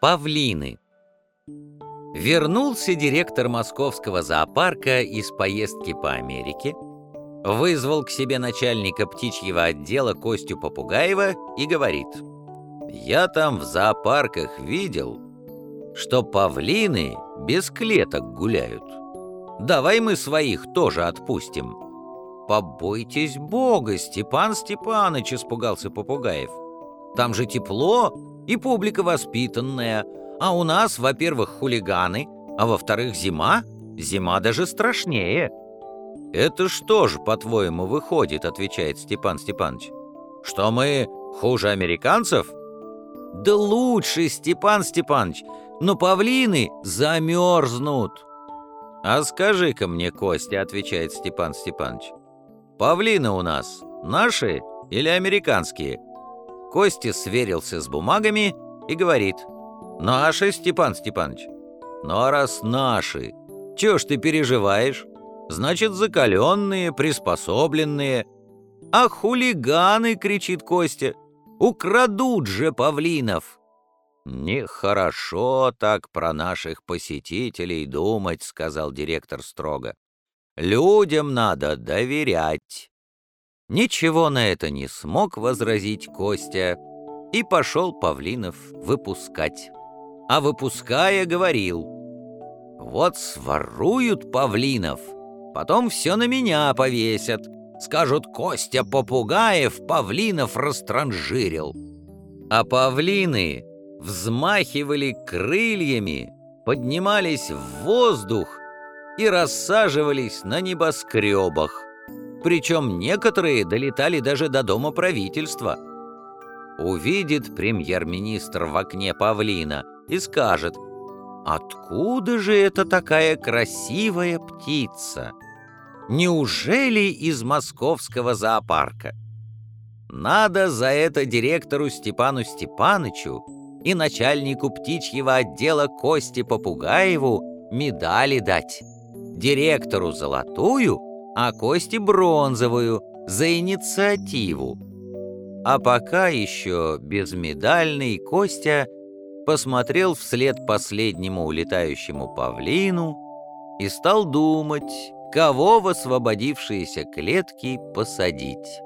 Павлины Вернулся директор московского зоопарка из поездки по Америке, вызвал к себе начальника птичьего отдела Костю Попугаева и говорит, «Я там в зоопарках видел, что павлины без клеток гуляют. Давай мы своих тоже отпустим». «Побойтесь Бога, Степан Степаныч!» — испугался Попугаев. «Там же тепло и публика воспитанная, а у нас, во-первых, хулиганы, а во-вторых, зима. Зима даже страшнее». «Это что ж, по-твоему, выходит?» — отвечает Степан Степанович. «Что мы хуже американцев?» «Да лучше, Степан Степанович, но павлины замерзнут». «А скажи-ка мне, Костя», — отвечает Степан Степанович, «павлины у нас наши или американские?» Костя сверился с бумагами и говорит, «Наши, Степан Степанович». «Ну а раз наши, чего ж ты переживаешь? Значит, закаленные, приспособленные». «А хулиганы!» — кричит Костя. «Украдут же павлинов!» «Нехорошо так про наших посетителей думать», — сказал директор строго. «Людям надо доверять». Ничего на это не смог возразить Костя и пошел Павлинов выпускать. А выпуская, говорил, «Вот своруют Павлинов, потом все на меня повесят, скажут, Костя Попугаев Павлинов растранжирил». А павлины взмахивали крыльями, поднимались в воздух и рассаживались на небоскребах. Причем некоторые долетали даже до дома правительства. Увидит премьер-министр в окне павлина и скажет, «Откуда же это такая красивая птица? Неужели из московского зоопарка?» Надо за это директору Степану Степанычу и начальнику птичьего отдела Косте Попугаеву медали дать. Директору золотую, а Косте бронзовую за инициативу. А пока еще безмедальный Костя посмотрел вслед последнему улетающему павлину и стал думать, кого в освободившиеся клетки посадить.